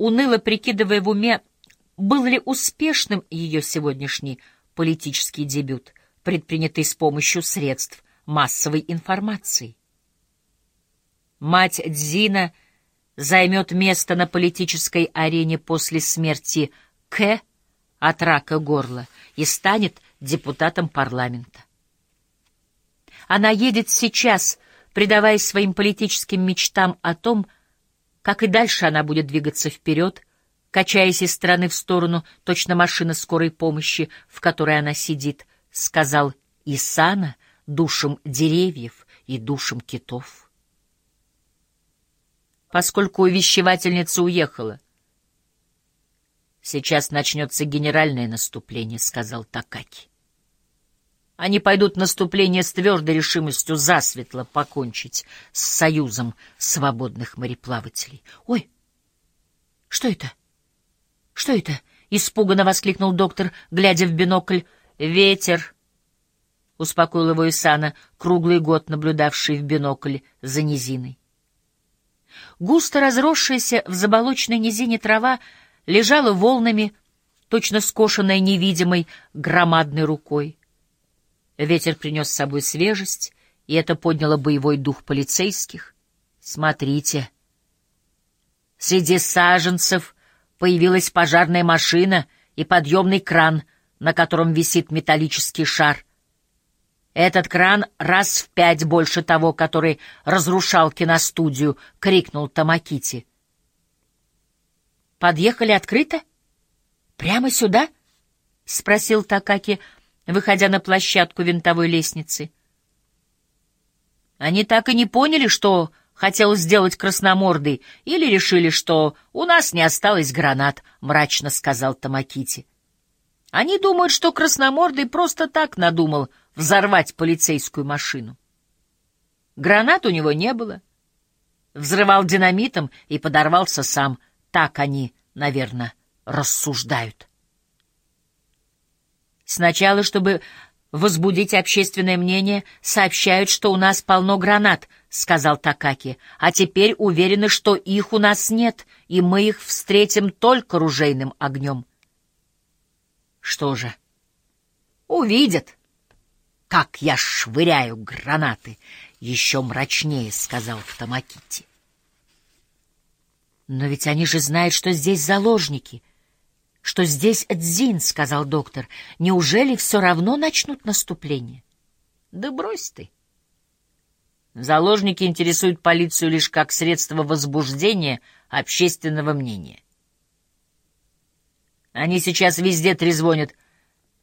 уныло прикидывая в уме, был ли успешным ее сегодняшний политический дебют, предпринятый с помощью средств массовой информации. Мать Дзина займет место на политической арене после смерти К от рака горла и станет депутатом парламента. Она едет сейчас, предаваясь своим политическим мечтам о том, как и дальше она будет двигаться вперед, качаясь из стороны в сторону, точно машина скорой помощи, в которой она сидит, сказал Исана душам деревьев и душам китов. Поскольку увещевательница уехала, «Сейчас начнется генеральное наступление», — сказал Такаки. Они пойдут в наступление с твердой решимостью засветло покончить с союзом свободных мореплавателей. «Ой, что это? Что это?» — испуганно воскликнул доктор, глядя в бинокль. «Ветер», — успокоил его Исана, круглый год наблюдавший в бинокль за низиной. Густо разросшаяся в заболоченной низине трава лежала волнами, точно скошенная невидимой громадной рукой. Ветер принес с собой свежесть, и это подняло боевой дух полицейских. Смотрите. Среди саженцев появилась пожарная машина и подъемный кран, на котором висит металлический шар. «Этот кран раз в пять больше того, который разрушал киностудию», — крикнул Тамакити. «Подъехали открыто? Прямо сюда?» — спросил Такаки, — выходя на площадку винтовой лестницы. Они так и не поняли, что хотел сделать красномордый, или решили, что у нас не осталось гранат, — мрачно сказал Тамакити. Они думают, что красномордый просто так надумал взорвать полицейскую машину. Гранат у него не было. Взрывал динамитом и подорвался сам. Так они, наверное, рассуждают. Сначала, чтобы возбудить общественное мнение, сообщают, что у нас полно гранат, — сказал Такаки, — а теперь уверены, что их у нас нет, и мы их встретим только ружейным огнем. Что же, увидят, как я швыряю гранаты, — еще мрачнее сказал Тамакити. Но ведь они же знают, что здесь заложники — что здесь Дзин, — сказал доктор. — Неужели все равно начнут наступление? — Да брось ты. Заложники интересуют полицию лишь как средство возбуждения общественного мнения. Они сейчас везде трезвонят,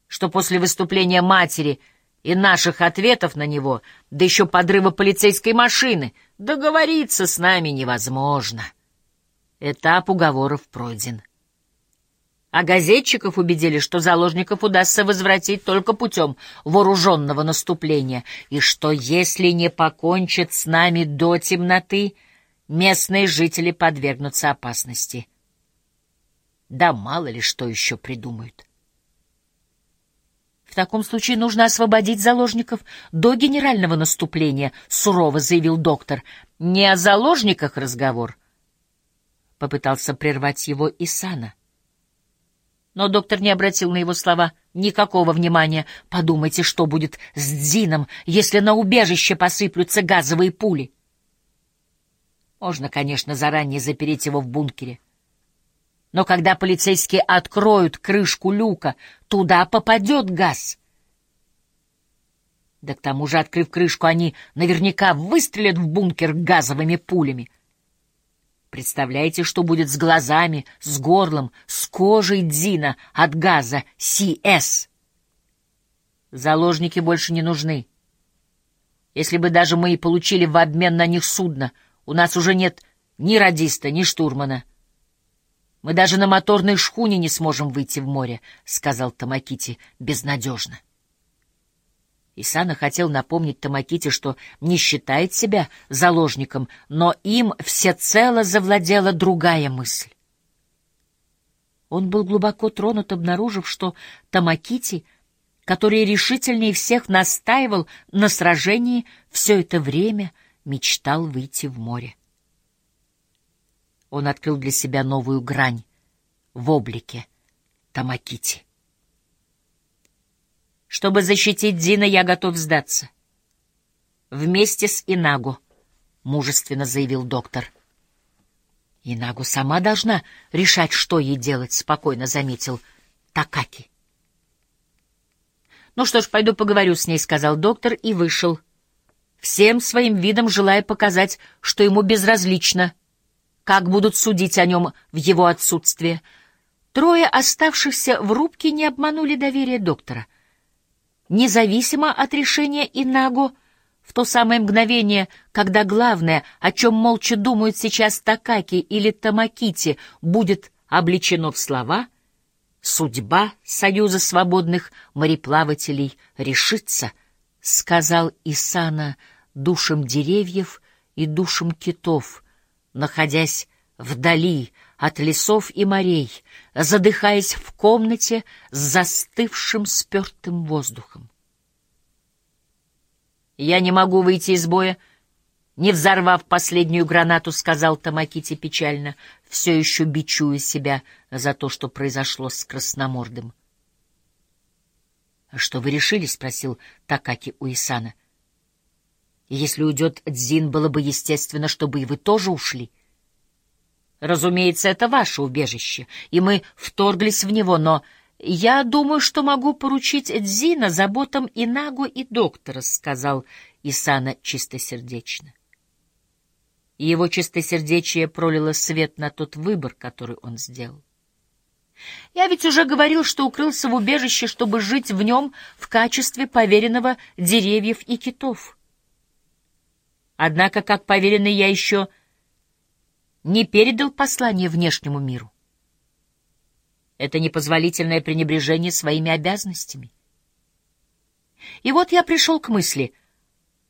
что после выступления матери и наших ответов на него, да еще подрыва полицейской машины, договориться с нами невозможно. Этап уговоров пройден а газетчиков убедили, что заложников удастся возвратить только путем вооруженного наступления, и что если не покончат с нами до темноты, местные жители подвергнутся опасности. Да мало ли что еще придумают. В таком случае нужно освободить заложников до генерального наступления, сурово заявил доктор. Не о заложниках разговор. Попытался прервать его Исана. Но доктор не обратил на его слова никакого внимания. Подумайте, что будет с Дзином, если на убежище посыплются газовые пули. Можно, конечно, заранее запереть его в бункере. Но когда полицейские откроют крышку люка, туда попадет газ. Да к тому же, открыв крышку, они наверняка выстрелят в бункер газовыми пулями — Представляете, что будет с глазами, с горлом, с кожей Дзина от газа СС? Заложники больше не нужны. Если бы даже мы и получили в обмен на них судно, у нас уже нет ни радиста, ни штурмана. Мы даже на моторной шхуне не сможем выйти в море, — сказал Тамакити безнадежно. Исана хотел напомнить Тамаките, что не считает себя заложником, но им всецело завладела другая мысль. Он был глубоко тронут, обнаружив, что Тамакити, который решительнее всех настаивал на сражении, все это время мечтал выйти в море. Он открыл для себя новую грань в облике Тамакити. Чтобы защитить Дина, я готов сдаться. Вместе с Инагу, мужественно заявил доктор. Инагу сама должна решать, что ей делать, спокойно заметил Такаки. Ну что ж, пойду поговорю с ней, сказал доктор и вышел, всем своим видом желая показать, что ему безразлично, как будут судить о нем в его отсутствие. Трое оставшихся в рубке не обманули доверие доктора — независимо от решения Инаго, в то самое мгновение, когда главное, о чем молча думают сейчас Такаки или Тамакити, будет обличено в слова, судьба Союза свободных мореплавателей решится, сказал Исана душам деревьев и душам китов, находясь вдали от лесов и морей, задыхаясь в комнате с застывшим спертым воздухом. «Я не могу выйти из боя, не взорвав последнюю гранату», — сказал Тамакити печально, все еще бичуя себя за то, что произошло с Красномордым. «А что вы решили?» — спросил Такаки у Исана. «Если уйдет Дзин, было бы естественно, чтобы и вы тоже ушли». Разумеется, это ваше убежище, и мы вторглись в него, но я думаю, что могу поручить Дзина заботам Инагу и доктора, — сказал Исана чистосердечно. И его чистосердечие пролило свет на тот выбор, который он сделал. Я ведь уже говорил, что укрылся в убежище, чтобы жить в нем в качестве поверенного деревьев и китов. Однако, как поверенный, я еще не передал послание внешнему миру. Это непозволительное пренебрежение своими обязанностями. И вот я пришел к мысли,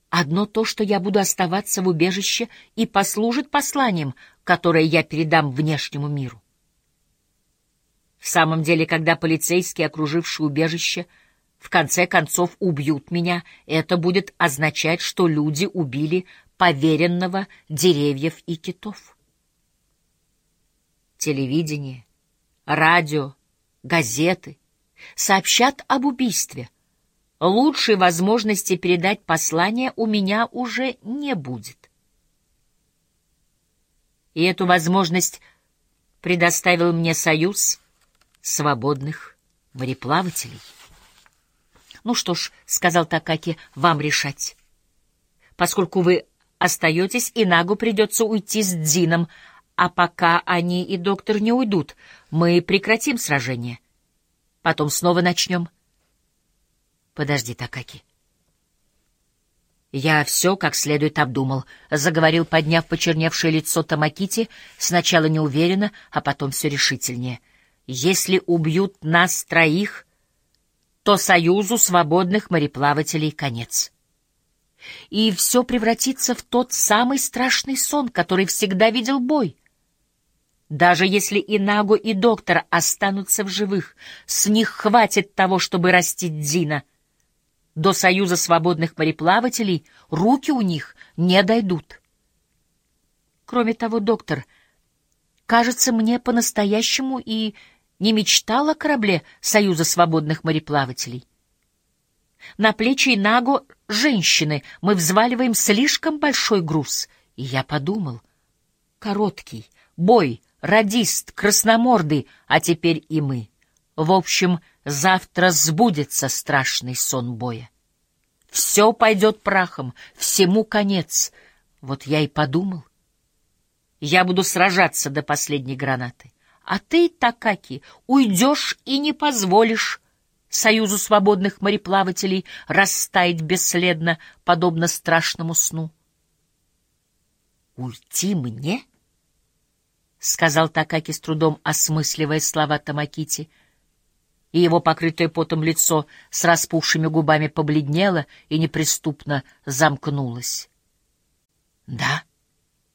одно то, что я буду оставаться в убежище и послужит посланием, которое я передам внешнему миру. В самом деле, когда полицейские, окружившие убежище, в конце концов убьют меня, это будет означать, что люди убили поверенного деревьев и китов телевидение, радио, газеты сообщат об убийстве. Лучшей возможности передать послание у меня уже не будет. И эту возможность предоставил мне Союз свободных мореплавателей. «Ну что ж», — сказал Такаки, — «вам решать. Поскольку вы остаетесь, и Нагу придется уйти с Дзином, а пока они и доктор не уйдут, мы прекратим сражение. Потом снова начнем. Подожди, Такаки. Я все как следует обдумал, — заговорил, подняв почерневшее лицо Тамакити, сначала неуверенно, а потом все решительнее. Если убьют нас троих, то Союзу свободных мореплавателей конец и все превратится в тот самый страшный сон, который всегда видел бой. Даже если и Нагу, и доктор останутся в живых, с них хватит того, чтобы растить Дзина. До Союза свободных мореплавателей руки у них не дойдут. Кроме того, доктор, кажется, мне по-настоящему и не мечтал о корабле Союза свободных мореплавателей. На плечи Нагу женщины мы взваливаем слишком большой груз, и я подумал, короткий бой — радист, красномордый, а теперь и мы. В общем, завтра сбудется страшный сон боя. Все пойдет прахом, всему конец. Вот я и подумал. Я буду сражаться до последней гранаты. А ты, Такаки, уйдешь и не позволишь Союзу свободных мореплавателей растаять бесследно, подобно страшному сну. Уйти мне? —— сказал Такаки с трудом, осмысливая слова Тамакити. И его покрытое потом лицо с распухшими губами побледнело и неприступно замкнулось. — Да,